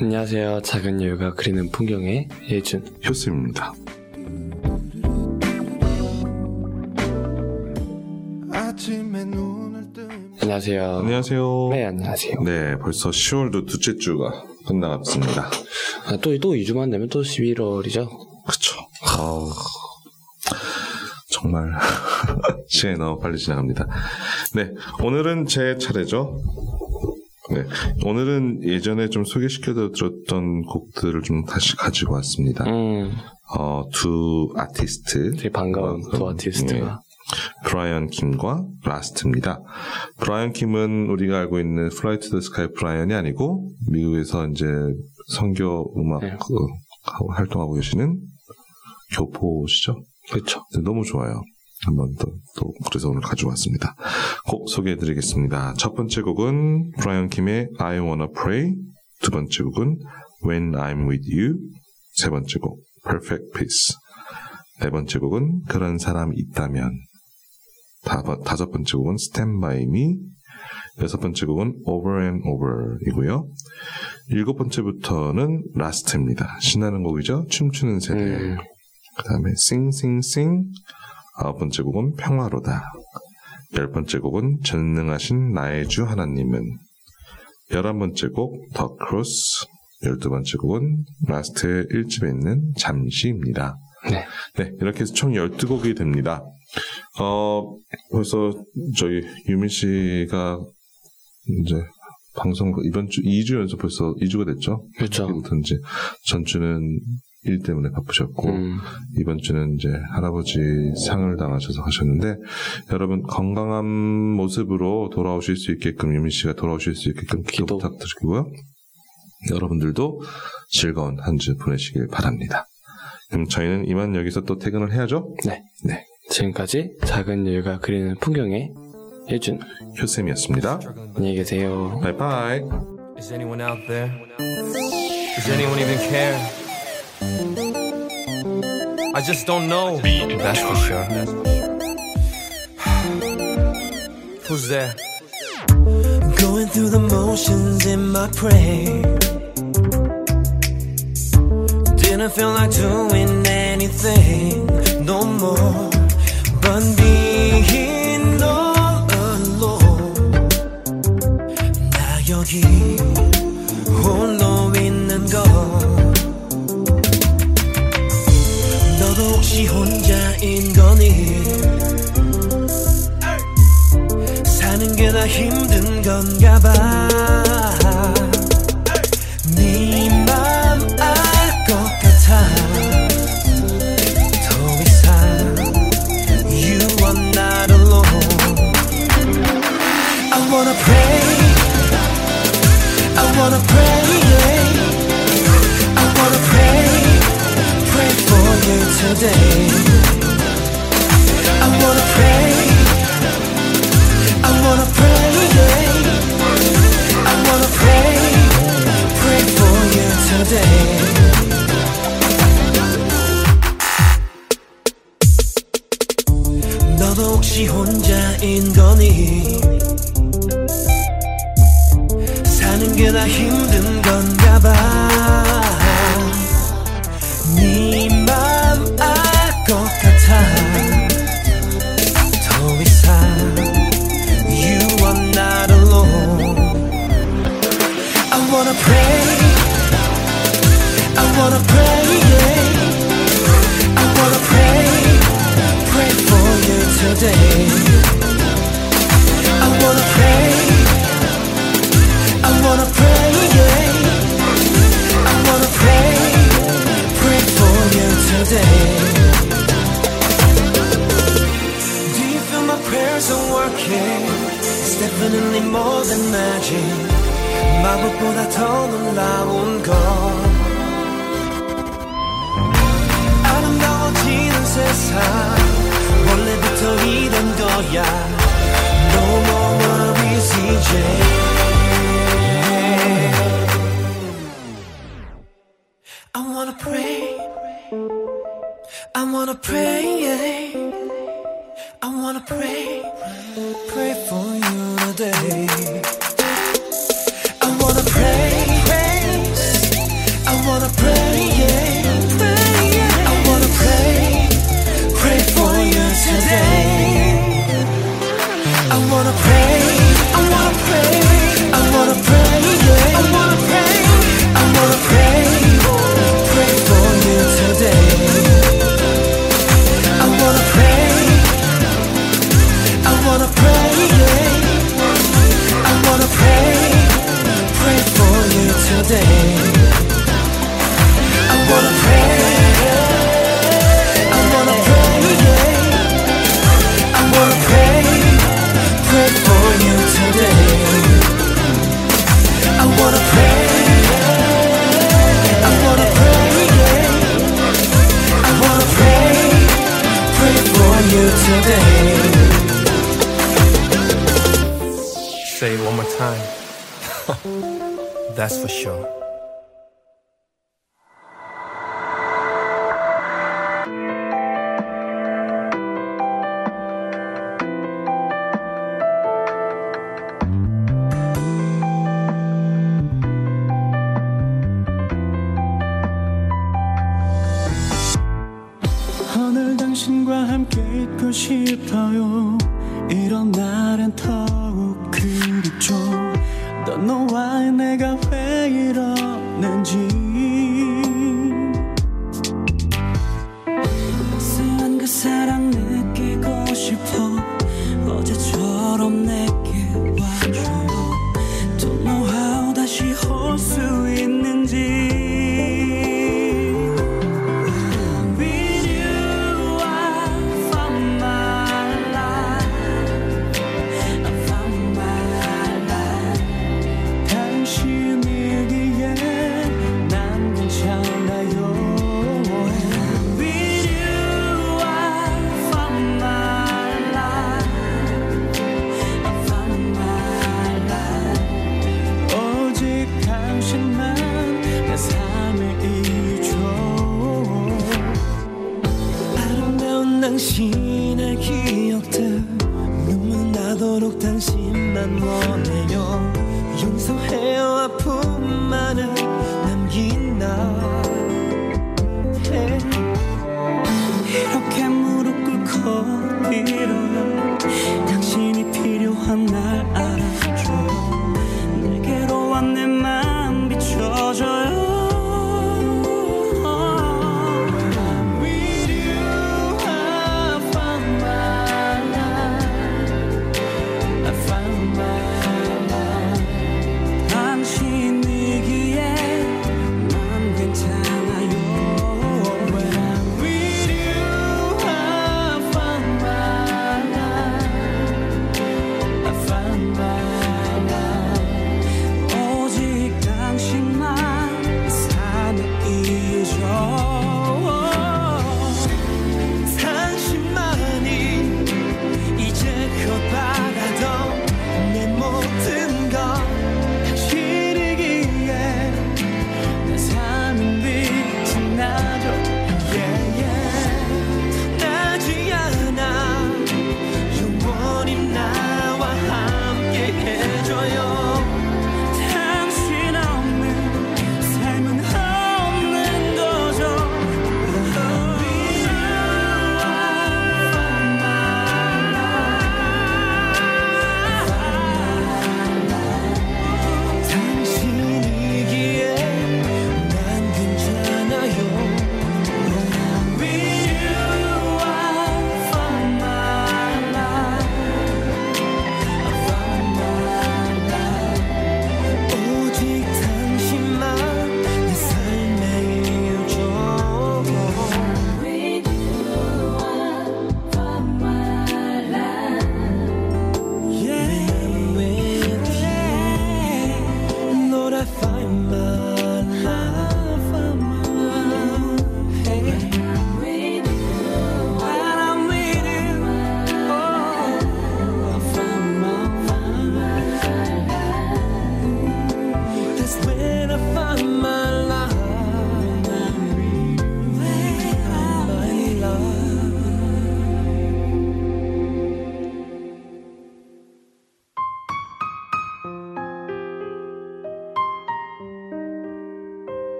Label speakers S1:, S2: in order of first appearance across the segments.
S1: 안녕하세요. 작은 여유가 그리는 풍경의 예준.
S2: 효스입니다.
S1: 안녕하세요.
S2: 안녕하세요.
S1: 네, 안녕하세요.
S2: 네, 벌써 10월도 둘째 주가 끝나갔습니다.
S1: 아, 또, 또 2주만 되면 또 11월이죠?
S2: 그쵸. 아우, 정말 시간이 너무 빨리 지나갑니다. 네, 오늘은 제 차례죠. 네, 오늘은 예전에 좀 소개시켜 드렸던 곡들을 좀 다시 가지고 왔습니다.
S1: 음,
S2: 어, 두 아티스트.
S1: 되게 반가운
S2: 어,
S1: 두
S2: 음,
S1: 아티스트가.
S2: 브라이언 킴과 라스트입니다. 브라이언 킴은 우리가 알고 있는 Fly to the Sky 브라이언이 아니고 미국에서 이제 선교 음악
S1: 네.
S2: 그, 하고 활동하고 계시는 교포시죠.
S1: 그렇죠.
S2: 네, 너무 좋아요. 한번 더, 또 그래서 오늘 가져왔습니다. 곡 소개해드리겠습니다. 첫 번째 곡은 브라이언 킴의 I Wanna Pray, 두 번째 곡은 When I'm With You, 세 번째 곡 Perfect Peace, 네 번째 곡은 그런 사람 있다면, 다, 다섯 번째 곡은 Stand By Me, 여섯 번째 곡은 Over and Over이고요. 일곱 번째부터는 라스트입니다. 신나는 곡이죠. 춤추는 세대.
S1: 음,
S2: 그 다음에 Sing Sing Sing 아홉 번째 곡은 평화로다 열 번째 곡은 전능하신 나의 주 하나님은 열한 번째 곡 The Cross 열두 번째 곡은 라스트의 1집에 있는 잠시입니다.
S1: 네.
S2: 네, 이렇게 해서 총 12곡이 됩니다. 어, 벌써 저희 유민 씨가 이제 방송 이번 주 2주 연속 벌써 2주가 됐죠?
S1: 그렇죠.
S2: 전주는 일 때문에 바쁘셨고
S1: 음,
S2: 이번 주는 이제 할아버지 상을 당하셔서 하셨는데 여러분 건강한 모습으로 돌아오실 수 있게끔 유민 씨가 돌아오실 수 있게끔 기도,
S1: 기도.
S2: 부탁드리고요. 여러분들도 즐거운 한 주 보내시길 바랍니다. 그럼 저희는 이만 여기서 또 퇴근을 해야죠?
S1: 네.
S2: 네.
S1: 지금까지 작은 여유가 그리는 풍경의 예준.
S2: 효쌤이었습니다.
S1: 안녕히 계세요.
S2: 바이바이.
S3: Is anyone out there? Does anyone even care? I just don't know. That's for sure. Who's there?
S4: Going through the motions in my prayer. Didn't feel like doing anything no more. But being 혹시 혼자인 거니? 사는 게다 힘든 건가 봐. 네맘알것 같아. 더 이상 you are not alone. I wanna pray. I wanna pray. Today.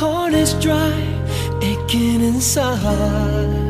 S4: Heart is dry, aching inside,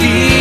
S4: feel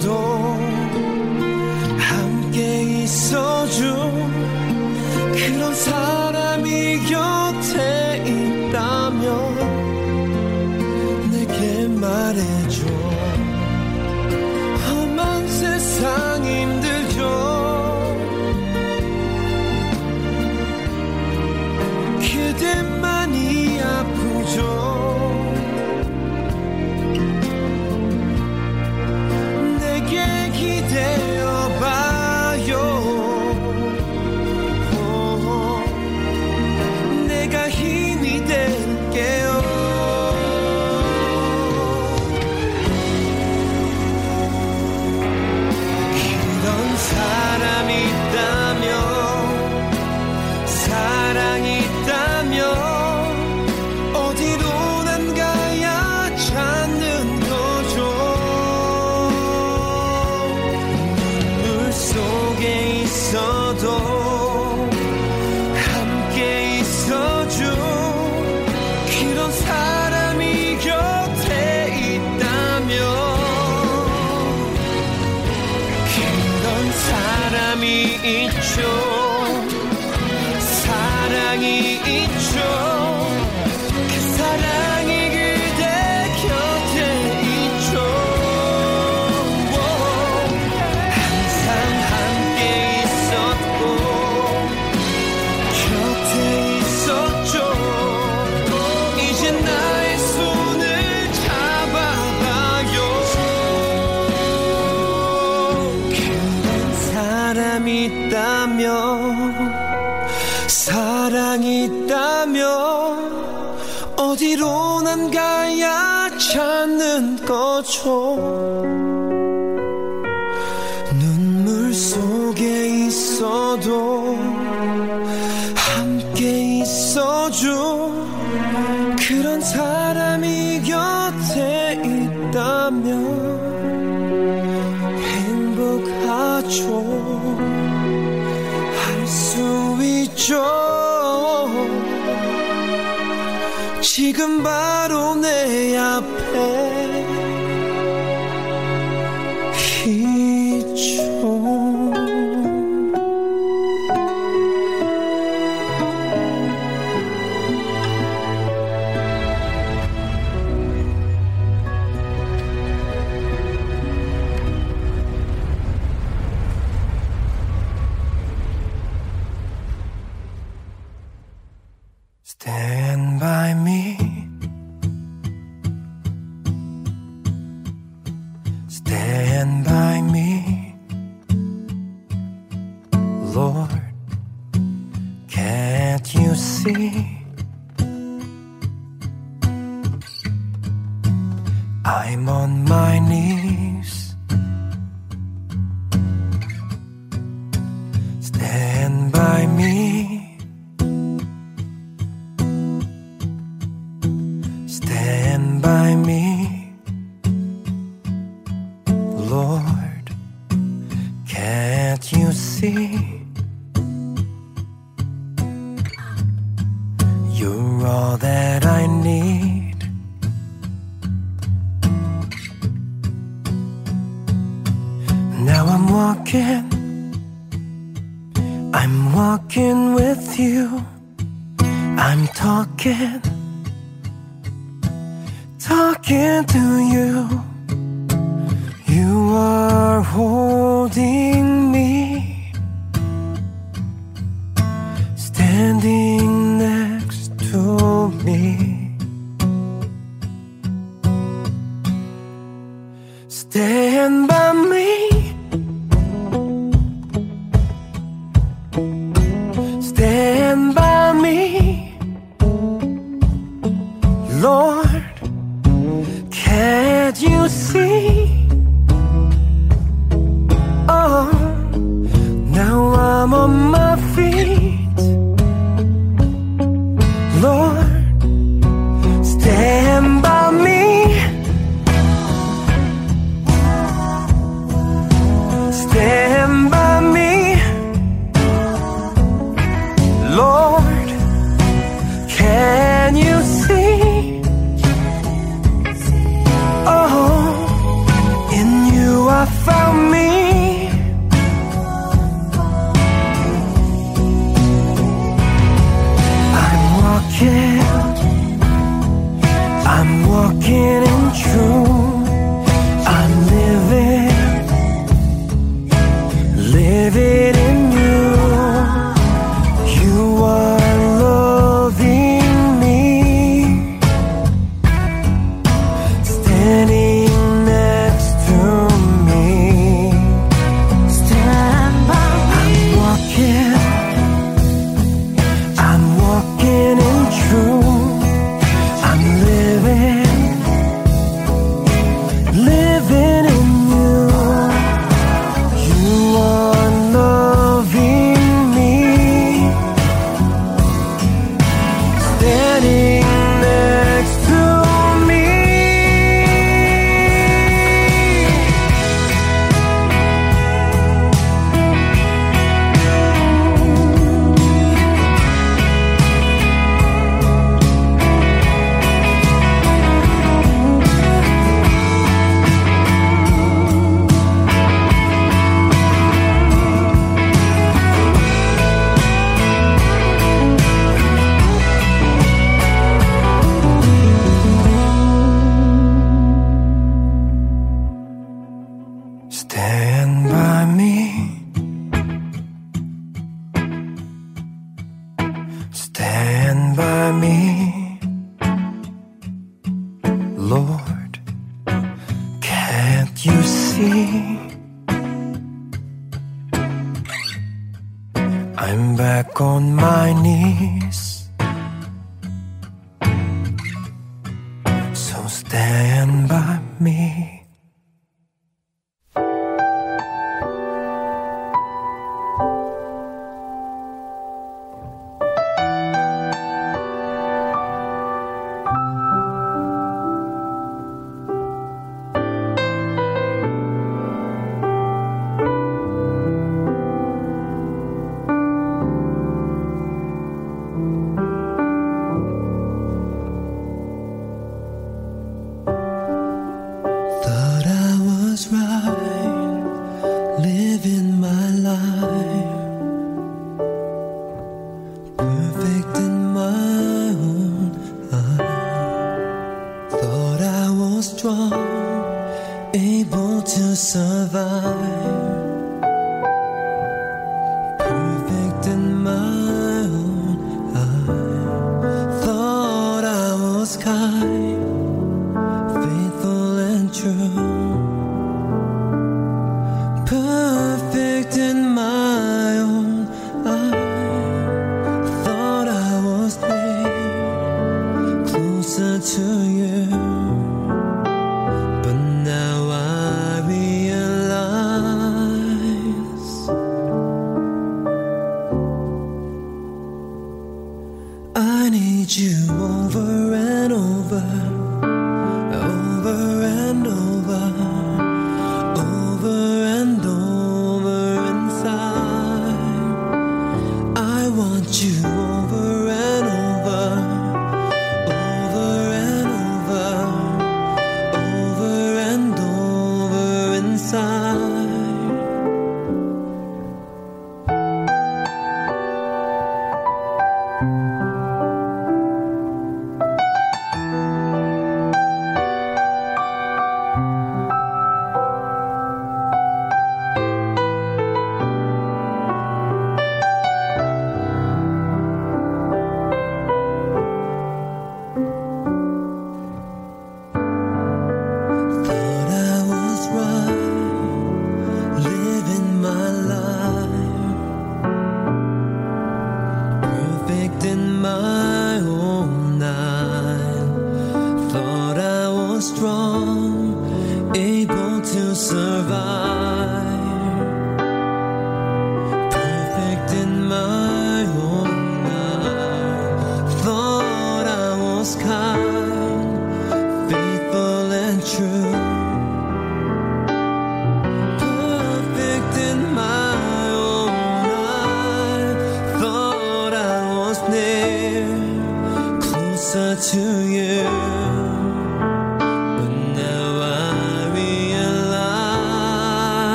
S4: door. 사랑이 있다면 어디로 난 가야 찾는 거죠? 눈물 속에 있어도 함께 있어줘. 그런 사람이 곁에 있다면 행복하죠. 할 수 있죠 지금 바로 내 앞에 walking, I'm walking with you. I'm talking talking to you. You are holding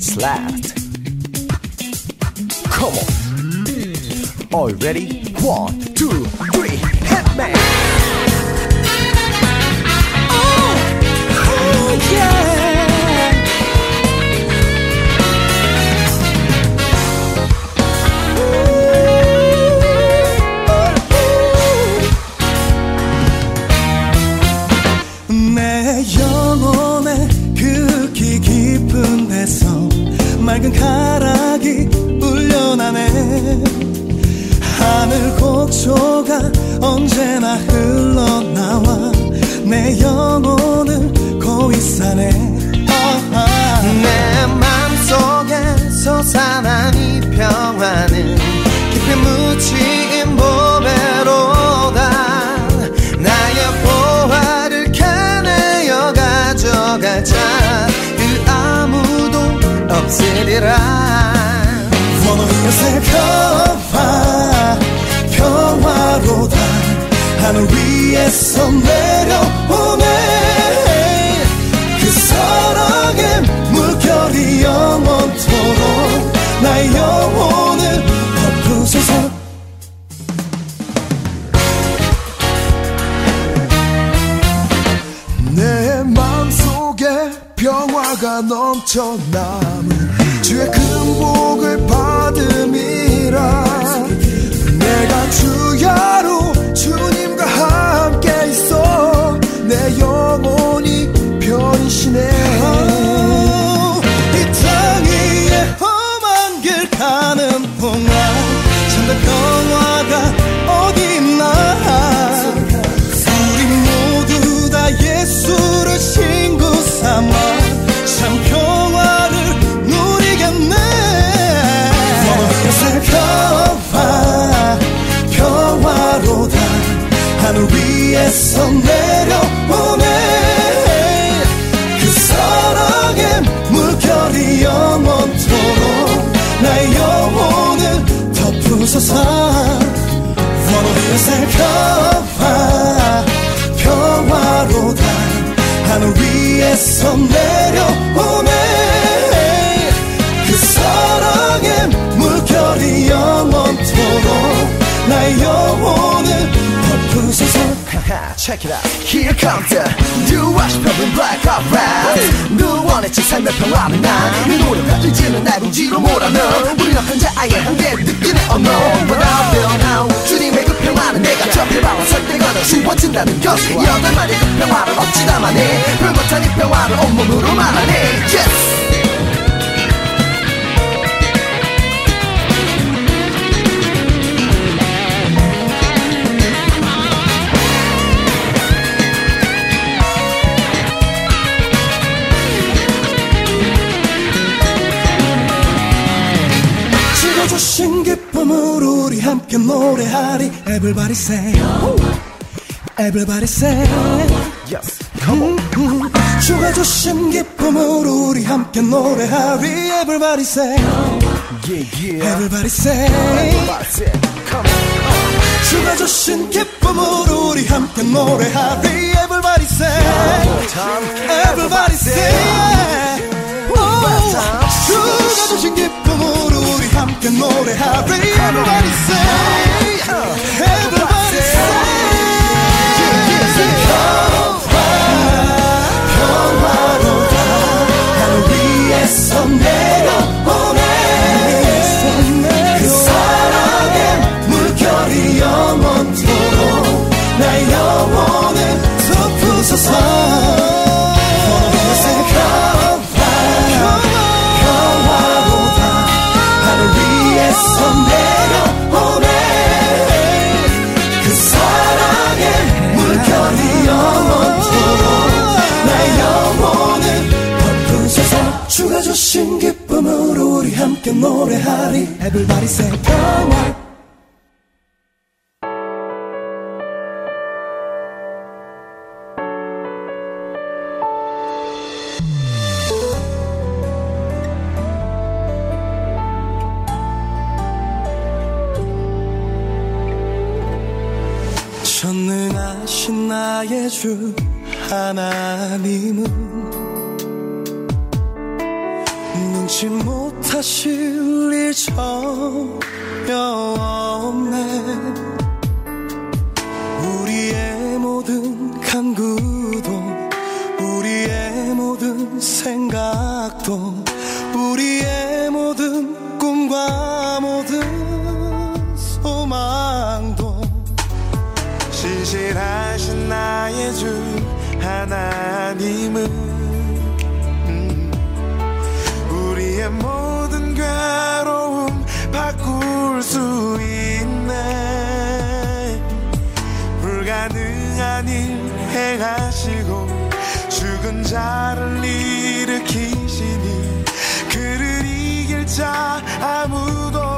S4: minutes left. Come on.
S5: Are you
S6: ready? One, two, three, headman!
S4: Oh, oh yeah!
S7: 맑은 가락이 울려나네. 하늘 곡조가 언제나 흘러나와 내 영혼을 고이사네.
S6: 내 맘속에 솟아난 이 평화는 깊이 묻힌 보배로다. 나의 보화를 캐내어 가져가자 없으리라.
S7: 원어이여 새평화 평화로다 하늘 위에서 내려
S8: 넘쳐남은 주의 금복을 받음이라. 내가 주야로
S7: 위에서 내려오네. 그 사랑의 물결이 영원토록 나의 영혼을 덮으소서.
S8: Check it out. Here comes the new wash purple black up rap. 누원했지 삶의 평화는 난이 노력과 의지는 날 움지로 몰아넣어. 우리 는 혼자아예 한계를 느끼네. Oh no But I'll feel now 평화는 내가 접해봐와 설득하는 쉬워진다는 것이 여덟 마리 그 평화를 어찌 담아내 불못한 이 평화를 온몸으로 말하네 Yes!
S7: 함께 노래하리 Everybody say Everybody say
S8: Yes, come on.
S7: 음, 주가 주신 기쁨을 우리 함께 노래하리 Everybody say
S8: Yeah, yeah.
S7: Everybody say
S8: Everybody say, come on.
S7: 주가 주신 기쁨을 우리 함께 노래하리 Everybody say Everybody say 오, 주가 주신 기쁨을 우리 함께 노래하리 Everybody say Everybody say 평화로다 하늘 위에서 내려오네 그 사랑의 물결이 영원토록 나의 영혼을 덮으소서 주신 기쁨을 우리 함께 노래하리. Everybody say 평화 전능하신 나의 주
S9: 신실하신 나의 주 하나님은 음, 우리의 모든
S7: 괴로움 바꿀 수 있네. 불가능한 일 행하시고 죽은 자를 일으키시니 그를 이길 자 아무도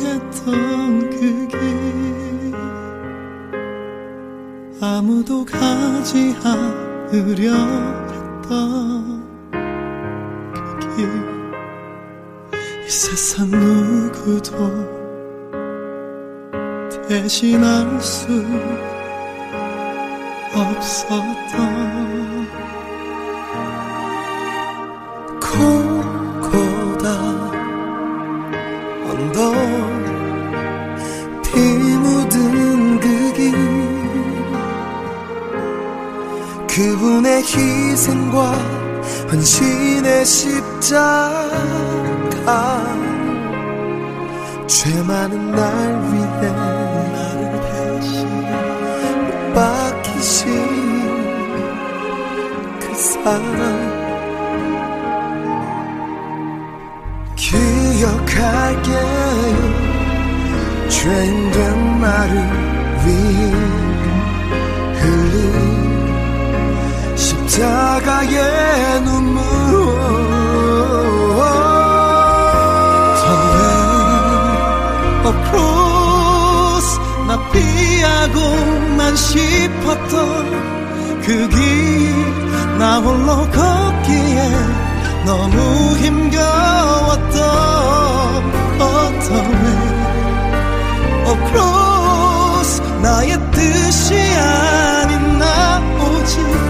S7: 했던 그 길 아무도 가지 않으려 했던 그 길 이 세상 누구도 대신할 수 없었던 희생과 헌신의 십자가. 죄 많은 날 위해 나를 대신 못 박히신 그 사랑. 기억할게요 죄인 된 나를 자가의 눈물. 어크로스 나 피하고만 싶었던 그 길. 나 홀로 걷기에 너무 힘겨웠던 어떤 왜 어크로스 나의 뜻이 아닌 나 오직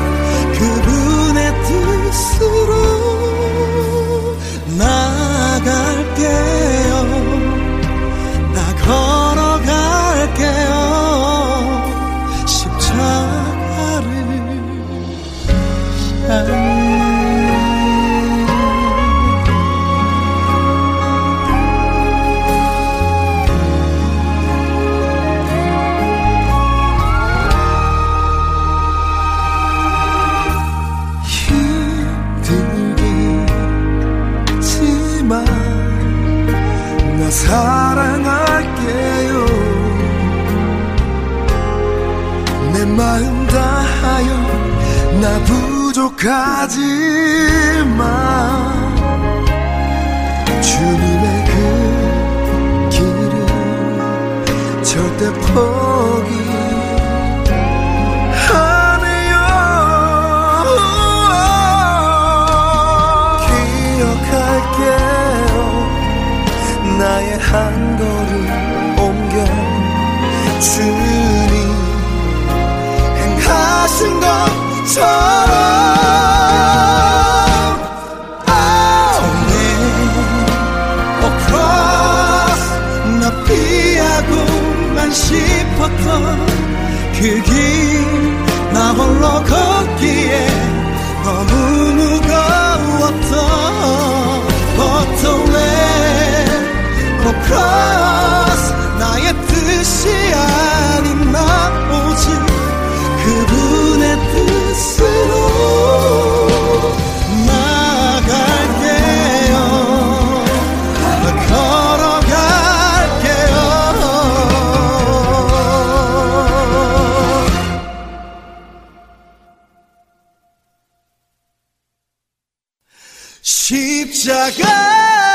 S7: 너무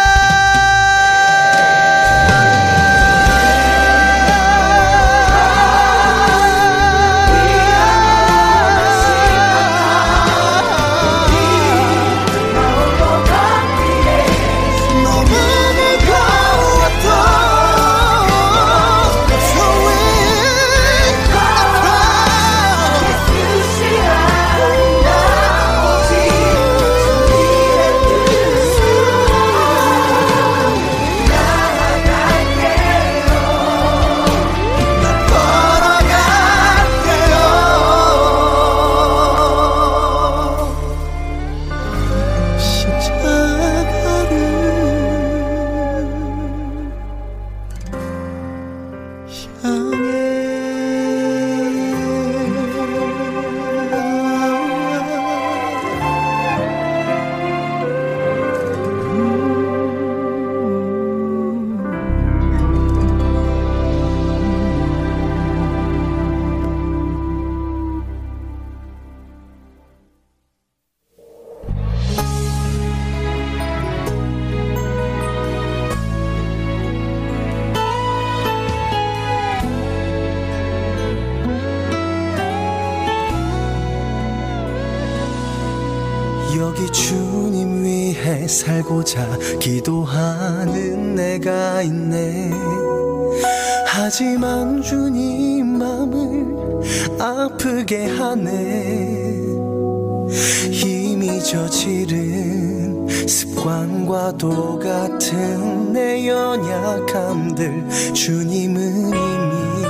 S4: 주님은 이미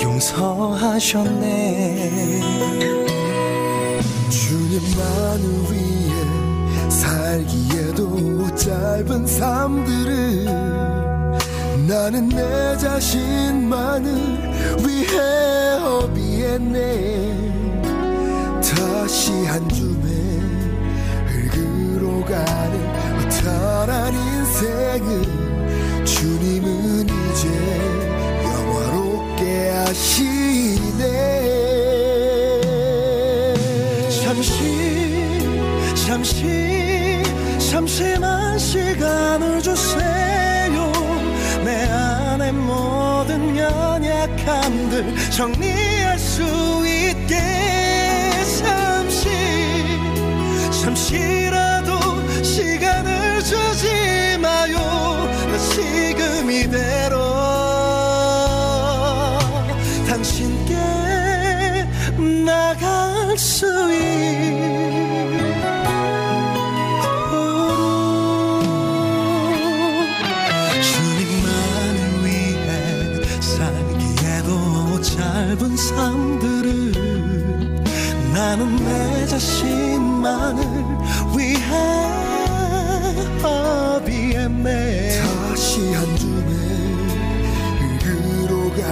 S4: 용서하셨네.
S9: 주님만을 위해 살기에도 짧은 삶들을 나는 내 자신만을 위해 허비했네. 다시 한 줌의 흙으로 가는 어떠한 인생을 주님은 이제 영화롭게 하시네.
S4: 잠시 잠시 잠시만 시간을 주세요. 내 안에 모든 연약함들 정리할 수 있게. 잠시 잠시라도 시간을 주지 지금 이대로 당신께 나갈 수 있도록. 주님만을 위해 살기에도 짧은 삶들을 나는 내 자신만을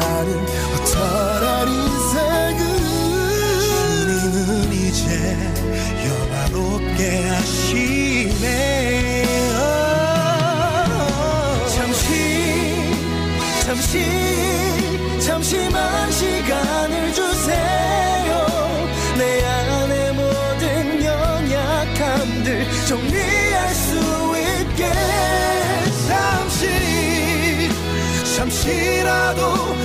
S9: 가는 어떠한 인생을
S4: 주님은 이제 영화롭게 하시네. 잠시 잠시 잠시만 시간을 주세요. 내 안에 모든 연약함들 정리할 수 있게. 잠시 잠시라도